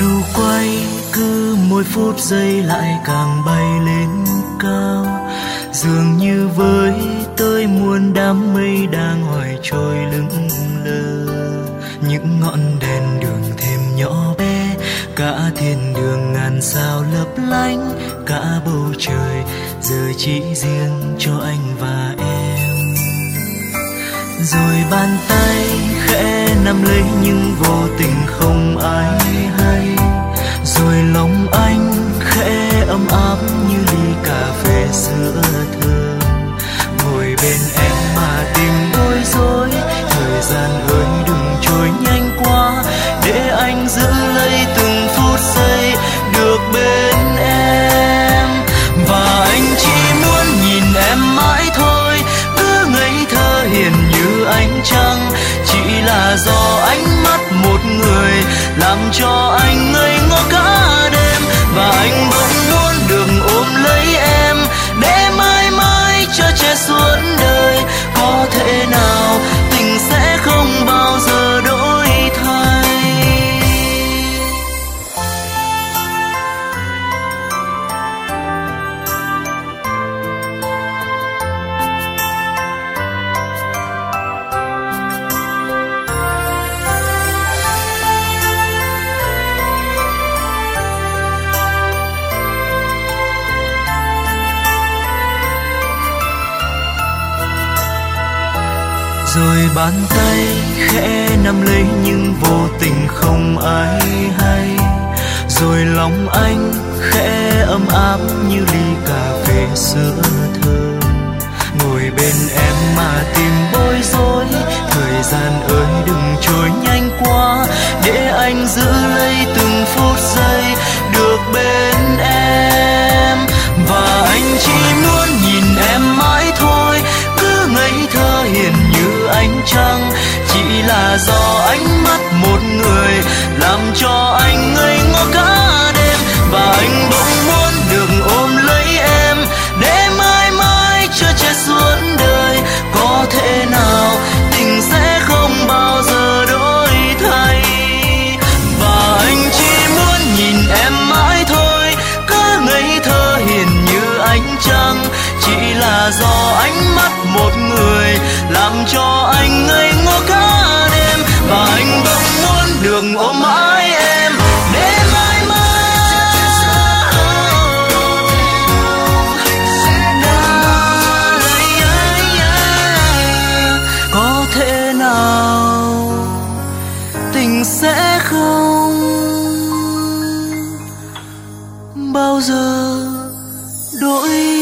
đu quay, cứ mỗi phút giây lại càng bay lên cao. Dường như với tôi muôn đám mây đang hoài trôi lững lờ những ngọn đèn đường thêm nhỏ bé, cả thiên đường ngàn sao lấp lánh, cả bầu trời giờ chỉ riêng cho anh và em. Rồi bàn tay nắm lấy nhưng vô tình không ai hay. Rồi lòng là do ánh mắt một người làm cho anh rồi bàn tay khẽ nắm lấy nhưng vô tình không ai hay. Rồi lòng anh khẽ ấm áp như ly cà phê sữa thơm. Ngồi bên em mà tìm bối rối, thời gian ơi đừng trôi nhanh. Là do ánh mắt một người, làm cho anh ngây ngô cả đêm. Và anh bỗng muốn được ôm lấy em, để mãi mãi chưa che suốt đời. Có thể nào tình sẽ không bao giờ đổi thay? Và anh chỉ muốn nhìn em mãi thôi cứ ngây thơ hiền như ánh trăng. Chỉ là do ánh mắt một người, làm cho anh ngây ngô sẽ không bao giờ đổi